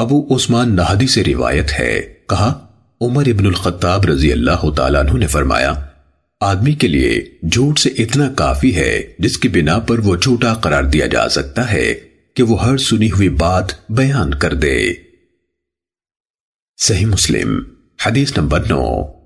ابو عثمان نہدی سے روایت ہے۔ کہا، عمر ابن الخطاب رضی اللہ تعالیٰ عنہ نے فرمایا، آدمی کے لیے جھوٹ سے اتنا کافی ہے جس کی بنا پر وہ جھوٹا قرار دیا جا سکتا ہے کہ وہ ہر سنی ہوئی بات بیان کر دے۔ صحیح مسلم، حدیث نمبر نو۔